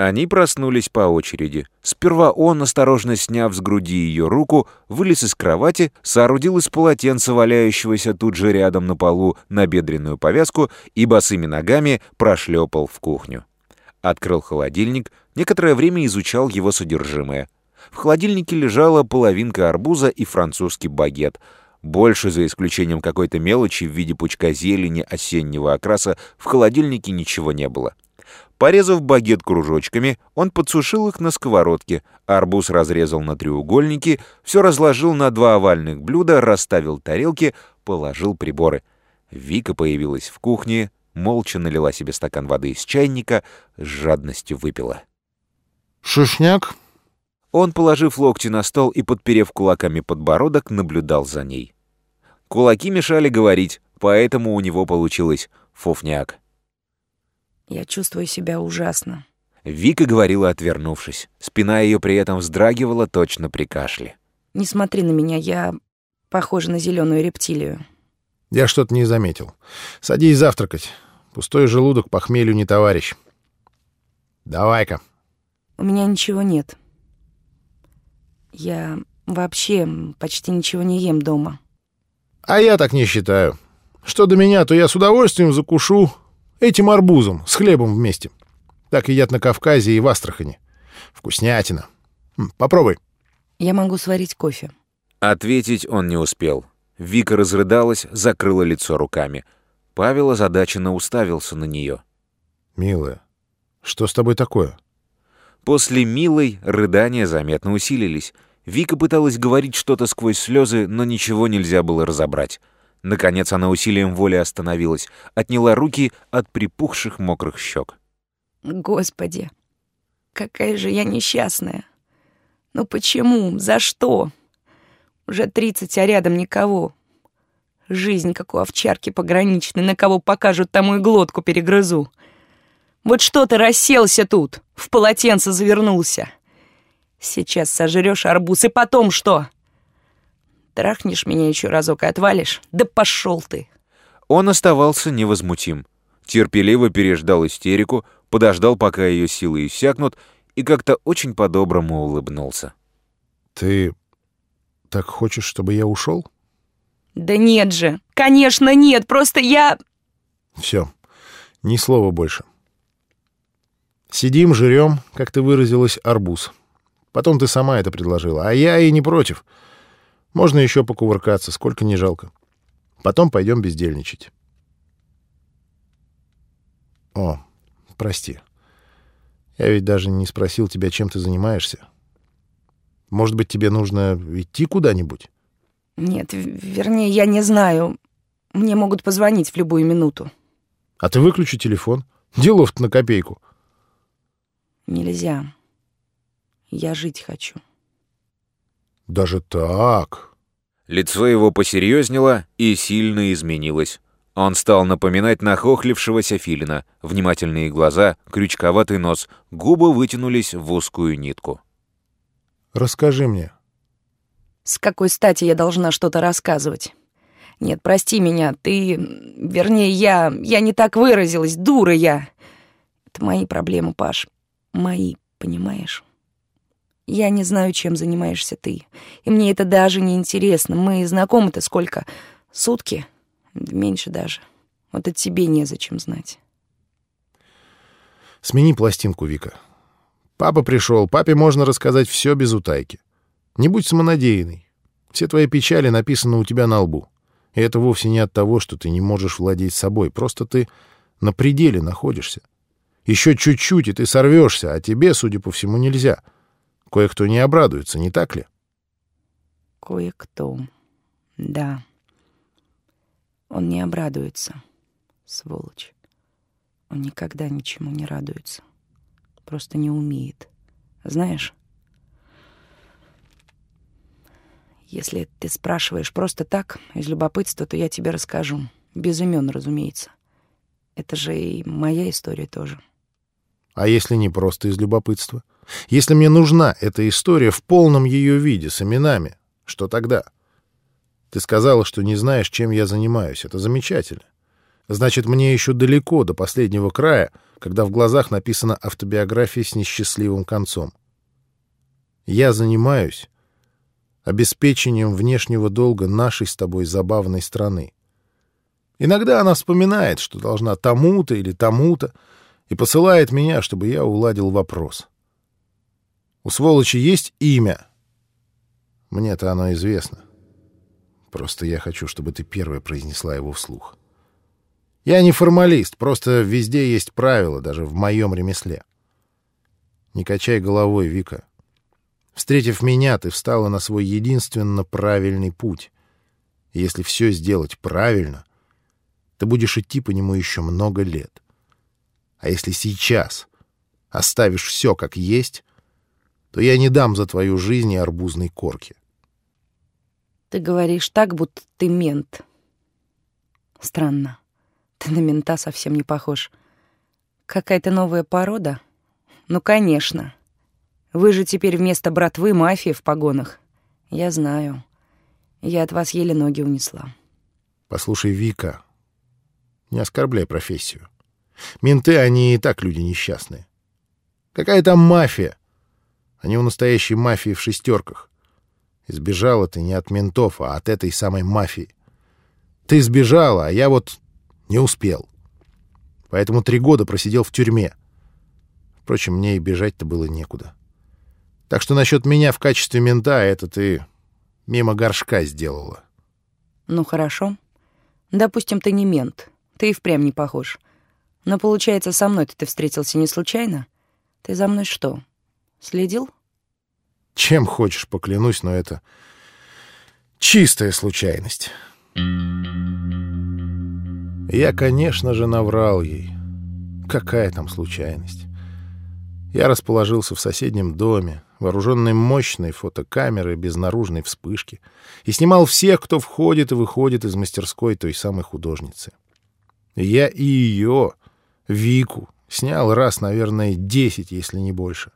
Они проснулись по очереди. Сперва он, осторожно сняв с груди ее руку, вылез из кровати, соорудил из полотенца, валяющегося тут же рядом на полу, набедренную повязку и босыми ногами прошлепал в кухню. Открыл холодильник, некоторое время изучал его содержимое. В холодильнике лежала половинка арбуза и французский багет. Больше, за исключением какой-то мелочи в виде пучка зелени осеннего окраса, в холодильнике ничего не было. Порезав багет кружочками, он подсушил их на сковородке, арбуз разрезал на треугольники, все разложил на два овальных блюда, расставил тарелки, положил приборы. Вика появилась в кухне, молча налила себе стакан воды из чайника, с жадностью выпила. «Шишняк?» Он, положив локти на стол и подперев кулаками подбородок, наблюдал за ней. Кулаки мешали говорить, поэтому у него получилось фуфняк. Я чувствую себя ужасно. Вика говорила, отвернувшись. Спина ее при этом вздрагивала точно при кашле. Не смотри на меня, я похожа на зеленую рептилию. Я что-то не заметил. Садись завтракать. Пустой желудок похмелью не товарищ. Давай-ка. У меня ничего нет. Я вообще почти ничего не ем дома. А я так не считаю. Что до меня, то я с удовольствием закушу Этим арбузом, с хлебом вместе. Так едят на Кавказе и в Астрахани. Вкуснятина. Попробуй. Я могу сварить кофе. Ответить он не успел. Вика разрыдалась, закрыла лицо руками. Павел озадаченно уставился на нее. «Милая, что с тобой такое?» После «милой» рыдания заметно усилились. Вика пыталась говорить что-то сквозь слезы, но ничего нельзя было разобрать. Наконец она усилием воли остановилась, отняла руки от припухших мокрых щек. Господи, какая же я несчастная. Ну почему? За что? Уже тридцать, а рядом никого. Жизнь, как у овчарки пограничной, на кого покажут, тому и глотку перегрызу. Вот что ты расселся тут, в полотенце завернулся. Сейчас сожрешь арбуз, и потом что? Трахнешь меня еще разок и отвалишь? Да пошел ты!» Он оставался невозмутим. Терпеливо переждал истерику, подождал, пока ее силы иссякнут, и как-то очень по-доброму улыбнулся. «Ты так хочешь, чтобы я ушел?» «Да нет же! Конечно нет! Просто я...» «Все, ни слова больше. Сидим, жрем, как ты выразилась, арбуз. Потом ты сама это предложила, а я и не против». Можно еще покувыркаться, сколько не жалко. Потом пойдем бездельничать. О, прости. Я ведь даже не спросил тебя, чем ты занимаешься. Может быть, тебе нужно идти куда-нибудь? Нет, вернее, я не знаю. Мне могут позвонить в любую минуту. А ты выключи телефон. Делов-то на копейку. Нельзя. Я жить хочу. Даже так? Лицо его посерьезнело и сильно изменилось. Он стал напоминать нахохлившегося филина. Внимательные глаза, крючковатый нос, губы вытянулись в узкую нитку. «Расскажи мне». «С какой стати я должна что-то рассказывать?» «Нет, прости меня, ты... Вернее, я... Я не так выразилась, дура я. Это мои проблемы, Паш. Мои, понимаешь?» Я не знаю, чем занимаешься ты. И мне это даже не интересно. Мы знакомы-то сколько? Сутки? Меньше даже. Вот это тебе незачем знать. Смени пластинку, Вика. Папа пришел, папе можно рассказать все без утайки. Не будь самонадеянной. Все твои печали написаны у тебя на лбу. И это вовсе не от того, что ты не можешь владеть собой. Просто ты на пределе находишься. Еще чуть-чуть, и ты сорвешься, а тебе, судя по всему, нельзя — Кое-кто не обрадуется, не так ли? Кое-кто. Да. Он не обрадуется, сволочь. Он никогда ничему не радуется. Просто не умеет. Знаешь, если ты спрашиваешь просто так, из любопытства, то я тебе расскажу. Без имен, разумеется. Это же и моя история тоже. А если не просто из любопытства? Если мне нужна эта история в полном ее виде, с именами, что тогда? Ты сказала, что не знаешь, чем я занимаюсь. Это замечательно. Значит, мне еще далеко до последнего края, когда в глазах написана автобиография с несчастливым концом. Я занимаюсь обеспечением внешнего долга нашей с тобой забавной страны. Иногда она вспоминает, что должна тому-то или тому-то, и посылает меня, чтобы я уладил вопрос. У сволочи есть имя. Мне-то оно известно. Просто я хочу, чтобы ты первая произнесла его вслух. Я не формалист, просто везде есть правила, даже в моем ремесле. Не качай головой, Вика. Встретив меня, ты встала на свой единственно правильный путь. Если все сделать правильно, ты будешь идти по нему еще много лет. А если сейчас оставишь все как есть, то я не дам за твою жизнь и арбузной корки. Ты говоришь так, будто ты мент. Странно. Ты на мента совсем не похож. Какая-то новая порода? Ну, конечно. Вы же теперь вместо братвы мафия в погонах. Я знаю. Я от вас еле ноги унесла. Послушай, Вика, не оскорбляй профессию. Менты, они и так люди несчастные. Какая там мафия? Они у настоящей мафии в шестерках. Избежала ты не от ментов, а от этой самой мафии. Ты сбежала, а я вот не успел. Поэтому три года просидел в тюрьме. Впрочем, мне и бежать-то было некуда. Так что насчет меня в качестве мента это ты мимо горшка сделала. Ну, хорошо. Допустим, ты не мент. Ты и впрямь не похож. Но, получается, со мной ты встретился не случайно? Ты за мной что, следил? Чем хочешь, поклянусь, но это чистая случайность. Я, конечно же, наврал ей. Какая там случайность? Я расположился в соседнем доме, вооруженный мощной фотокамерой без наружной вспышки, и снимал всех, кто входит и выходит из мастерской той самой художницы. Я и ее, Вику, снял раз, наверное, десять, если не больше.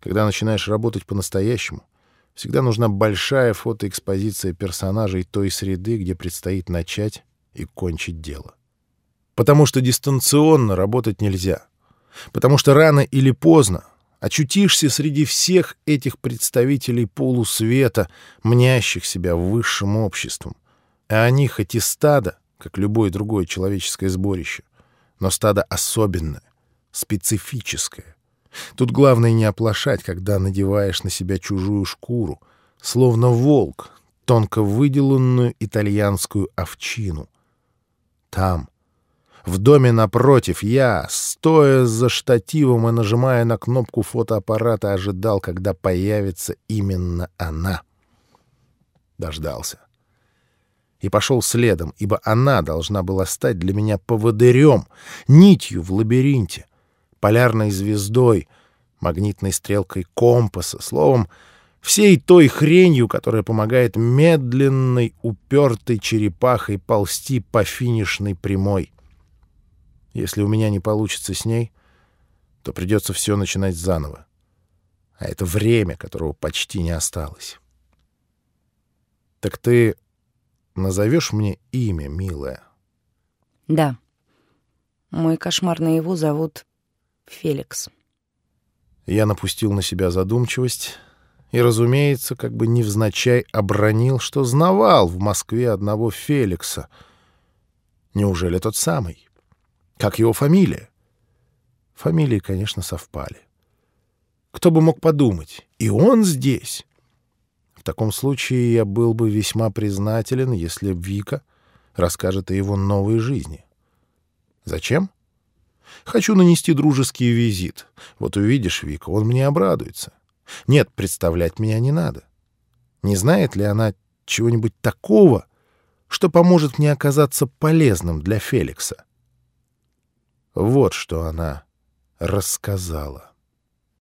Когда начинаешь работать по-настоящему, всегда нужна большая фотоэкспозиция персонажей той среды, где предстоит начать и кончить дело. Потому что дистанционно работать нельзя. Потому что рано или поздно очутишься среди всех этих представителей полусвета, мнящих себя высшим обществом. А они хоть и стадо, как любое другое человеческое сборище, но стадо особенное, специфическое, Тут главное не оплошать, когда надеваешь на себя чужую шкуру, словно волк, тонко выделанную итальянскую овчину. Там, в доме напротив, я, стоя за штативом и нажимая на кнопку фотоаппарата, ожидал, когда появится именно она. Дождался. И пошел следом, ибо она должна была стать для меня поводырем, нитью в лабиринте — полярной звездой, магнитной стрелкой компаса, словом, всей той хренью, которая помогает медленной, упертой черепахой ползти по финишной прямой. Если у меня не получится с ней, то придется все начинать заново. А это время, которого почти не осталось. Так ты назовешь мне имя, милая? Да. Мой кошмар наяву зовут Феликс. Я напустил на себя задумчивость и, разумеется, как бы невзначай обронил, что знавал в Москве одного Феликса. Неужели тот самый? Как его фамилия? Фамилии, конечно, совпали. Кто бы мог подумать? И он здесь. В таком случае я был бы весьма признателен, если Вика расскажет о его новой жизни. Зачем? Хочу нанести дружеский визит. Вот увидишь, Вика, он мне обрадуется. Нет, представлять меня не надо. Не знает ли она чего-нибудь такого, что поможет мне оказаться полезным для Феликса? Вот что она рассказала.